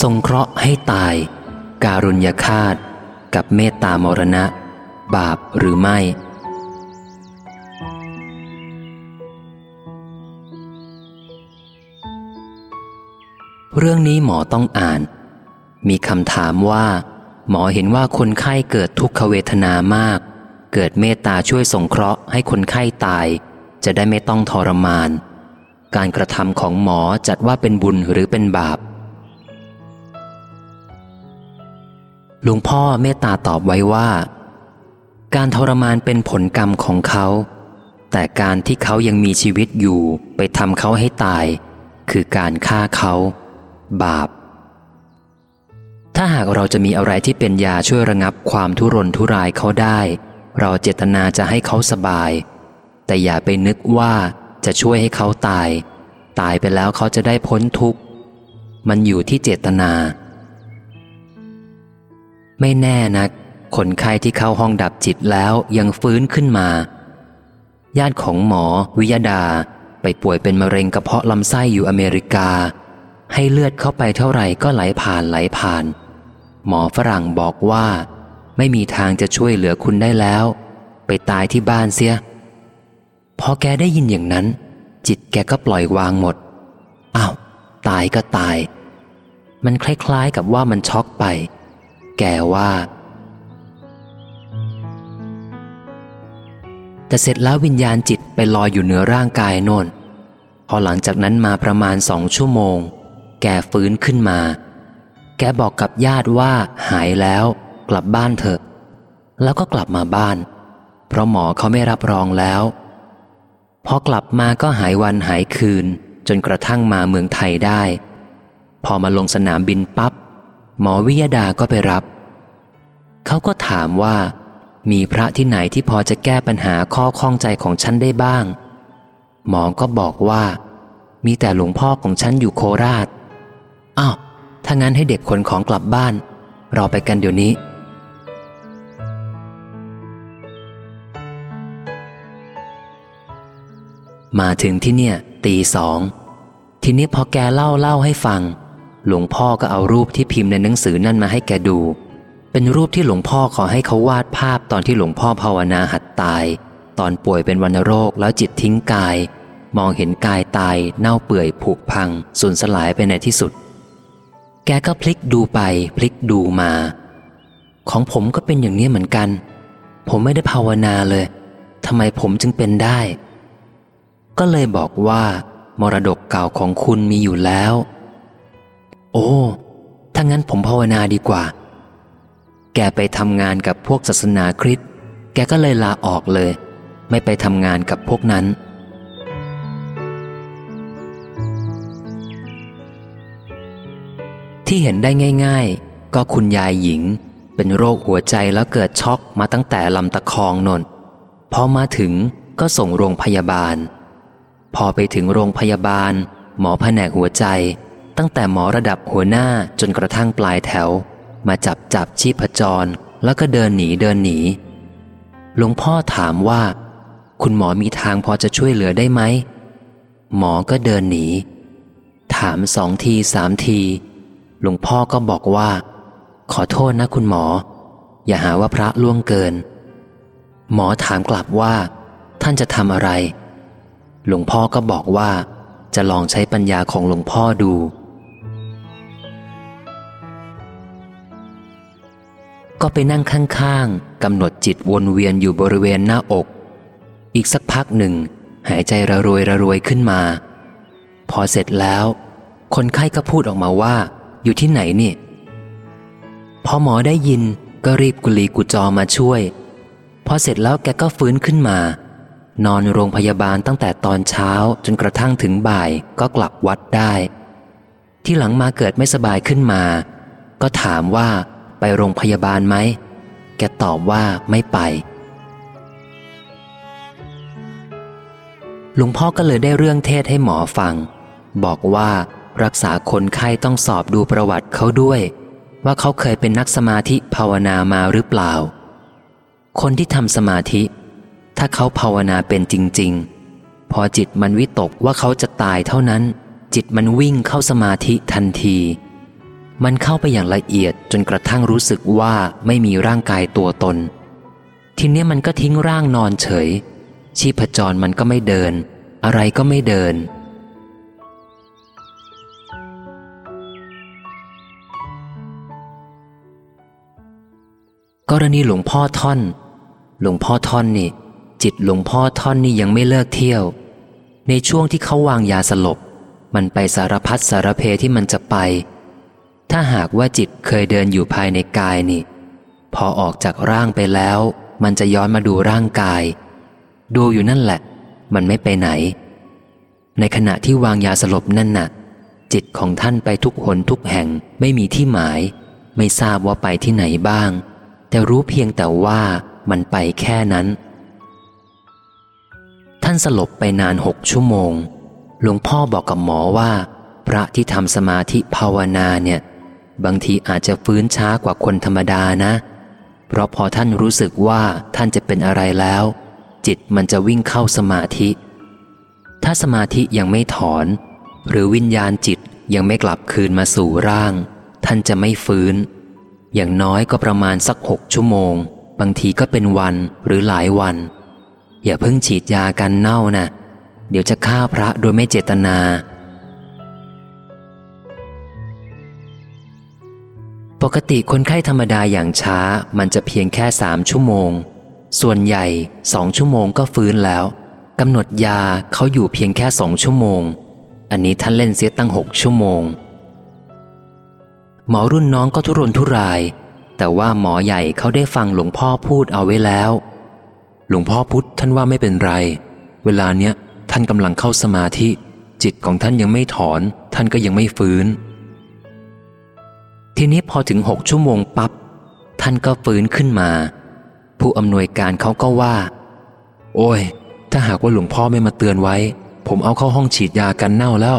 ทรงเคราะห์ให้ตาย การุญยฆาต กับเมตตามรณะ บาปหรือไม่ เรื่องนี้หมอต้องอ่าน มีคำถามว่า หมอเห็นว่าคนไข้เกิดทุกขเวทนามาก เกิดเมตตาช่วยสงเคราะห์ให้คนไข้ตาย จะได้ไม่ต้องทรมาน การกระทำของหมอจัดว่าเป็นบุญหรือเป็นบาป หลวงพ่อเมตตาตอบไว้ว่า การทรมานเป็นผลกรรมของเขา แต่การที่เขายังมีชีวิตอยู่ไปทำเขาให้ตาย คือการฆ่าเขา บาป ถ้าหากเราจะมีอะไรที่เป็นยาช่วยระงับความทุรนทุรายเขาได้ เราเจตนาจะให้เขาสบาย แต่อย่าไปนึกว่าจะช่วยให้เขาตาย ตายไปแล้วเขาจะได้พ้นทุกข์ มันอยู่ที่เจตนา ไม่แน่นะคนไข้ที่เข้าห้องดับจิตแล้วยังฟื้นขึ้นมา ญาติของหมอ วิยดา ไปป่วยเป็นมะเร็งกระเพาะลำไส้อยู่อเมริกา ให้เลือดเข้าไปเท่าไหร่ก็ไหลผ่านไหลผ่าน หมอฝรั่งบอกว่า ไม่มีทางจะช่วยเหลือคุณได้แล้ว ไปตายที่บ้านเสีย พอแกได้ยินอย่างนั้น จิตแกก็ปล่อยวางหมดอ้าวตายก็ตาย มันคล้ายๆกับว่ามันช็อกไป แกว่าแต่เสร็จแล้ววิญญาณจิตไปลอยอยู่เหนือร่างกายโน่น พอหลังจากนั้นมาประมาณสองชั่วโมง แกฟื้นขึ้นมา แกบอกกับญาติว่าหายแล้ว กลับบ้านเถอะ แล้วก็กลับมาบ้าน เพราะหมอเขาไม่รับรองแล้ว พอกลับมาก็หายวันหายคืน จนกระทั่งมาเมืองไทยได้ พอมาลงสนามบินปับ๊บ หมอวิยดาก็ไปรับ เขาก็ถามว่า มีพระที่ไหนที่พอจะแก้ปัญหาข้อข้องใจของฉันได้บ้าง หมอก็บอกว่า มีแต่หลวงพ่อของฉันอยู่โคราชอ้าวถ้างั้นให้เด็กขนของกลับบ้านรอไปกันเดี๋ยวนี้ มาถึงที่เนี่ย ตีสอง ทีนี้พอแกเล่าเล่าให้ฟัง หลวงพ่อก็เอารูปที่พิมพ์ในหนังสือนั่นมาให้แกดู เป็นรูปที่หลวงพ่อขอให้เขาวาดภาพตอนที่หลวงพ่อภาวนาหัดตาย ตอนป่วยเป็นวัณโรคแล้วจิตทิ้งกาย มองเห็นกายตาย เน่าเปื่อยผุพัง สูญสลายไปในที่สุด แกก็พลิกดูไปพลิกดูมา ของผมก็เป็นอย่างนี้เหมือนกัน ผมไม่ได้ภาวนาเลยทำไมผมจึงเป็นได้ ก็เลยบอกว่า มรดกเก่าของคุณมีอยู่แล้ว โอ้ ถ้างั้นผมภาวนาดีกว่า แกไปทำงานกับพวกศาสนาคริสต์ แกก็เลยลาออกเลย ไม่ไปทำงานกับพวกนั้น ที่เห็นได้ง่าย ๆ ก็คุณยายหญิง เป็นโรคหัวใจแล้วเกิดช็อกมาตั้งแต่ลำตะคองนนพอมาถึงก็ส่งโรงพยาบาล พอไปถึงโรงพยาบาล หมอแผนกหัวใจ ตั้งแต่หมอระดับหัวหน้าจนกระทั่งปลายแถว มาจับจับชีพจร แล้วก็เดินหนีเดินหนี หลวงพ่อถามว่า คุณหมอมีทางพอจะช่วยเหลือได้ไหม หมอก็เดินหนี ถามสองทีสามที หลวงพ่อก็บอกว่า ขอโทษนะคุณหมอ อย่าหาว่าพระล่วงเกิน หมอถามกลับว่า ท่านจะทำอะไร หลวงพ่อก็บอกว่าจะลองใช้ปัญญาของหลวงพ่อดู ก็ไปนั่งข้างๆกำหนดจิตวนเวียนอยู่บริเวณหน้าอก อีกสักพักหนึ่ง หายใจระรวยระรวยขึ้นมา พอเสร็จแล้ว คนไข้ก็พูดออกมาว่า อยู่ที่ไหนนี่ พอหมอได้ยินก็รีบกุลีกุจอมาช่วย พอเสร็จแล้วแกก็ฟื้นขึ้นมา นอนโรงพยาบาลตั้งแต่ตอนเช้าจนกระทั่งถึงบ่ายก็กลับวัดได้ ที่หลังมาเกิดไม่สบายขึ้นมา ก็ถามว่า ไปโรงพยาบาลไหม แกตอบว่าไม่ไป หลวงพ่อก็เลยได้เรื่องเทศให้หมอฟัง บอกว่ารักษาคนไข้ต้องสอบดูประวัติเขาด้วย ว่าเขาเคยเป็นนักสมาธิภาวนามาหรือเปล่า คนที่ทำสมาธิ ถ้าเขาภาวนาเป็นจริง ๆ พอจิตมันวิตกว่าเขาจะตายเท่านั้น จิตมันวิ่งเข้าสมาธิทันที มันเข้าไปอย่างละเอียดจนกระทั่งรู้สึกว่าไม่มีร่างกายตัวตน ทีนี้มันก็ทิ้งร่างนอนเฉย ชีพจรมันก็ไม่เดิน อะไรก็ไม่เดิน กรณีหลวงพ่อท่อน หลวงพ่อท่อนนี่ จิตหลวงพ่อท่อนนี่ยังไม่เลิกเที่ยว ในช่วงที่เขาวางยาสลบ มันไปสารพัดสารเพที่มันจะไป ถ้าหากว่าจิตเคยเดินอยู่ภายในกายนี่ พอออกจากร่างไปแล้ว มันจะย้อนมาดูร่างกาย ดูอยู่นั่นแหละ มันไม่ไปไหน ในขณะที่วางยาสลบนั่นน่ะ จิตของท่านไปทุกหนทุกแห่งไม่มีที่หมาย ไม่ทราบว่าไปที่ไหนบ้าง แต่รู้เพียงแต่ว่ามันไปแค่นั้น ท่านสลบไปนานหกชั่วโมงหลวงพ่อบอกกับหมอว่า พระที่ทำสมาธิภาวนาเนี่ย บางทีอาจจะฟื้นช้ากว่าคนธรรมดานะ เพราะพอท่านรู้สึกว่าท่านจะเป็นอะไรแล้ว จิตมันจะวิ่งเข้าสมาธิ ถ้าสมาธิยังไม่ถอน หรือวิญญาณจิตยังไม่กลับคืนมาสู่ร่าง ท่านจะไม่ฟื้น อย่างน้อยก็ประมาณสักหกชั่วโมง บางทีก็เป็นวันหรือหลายวัน อย่าเพิ่งฉีดยากันเน่านะเดี๋ยวจะฆ่าพระโดยไม่เจตนา กติคนไข้ธรรมดาอย่างช้ามันจะเพียงแค่สามชั่วโมง ส่วนใหญ่สองชั่วโมงก็ฟื้นแล้วกำหนดยาเขาอยู่เพียงแค่สองชั่วโมง อันนี้ท่านเล่นเสียตั้งหกชั่วโมง หมอรุ่นน้องก็ทุรนทุราย แต่ว่าหมอใหญ่เขาได้ฟังหลวงพ่อพูดเอาไว้แล้ว หลวงพ่อพุธท่านว่าไม่เป็นไร เวลาเนี้ยท่านกำลังเข้าสมาธิ จิตของท่านยังไม่ถอน ท่านก็ยังไม่ฟื้น ทีนี้พอถึงหกชั่วโมงปับ๊บท่านก็ฟื้นขึ้นมา ผู้อำนวยการเขาก็ว่า โอ้ย ถ้าหากว่าหลวงพ่อไม่มาเตือนไว้ ผมเอาเข้าห้องฉีดยากันเน่าแล้ว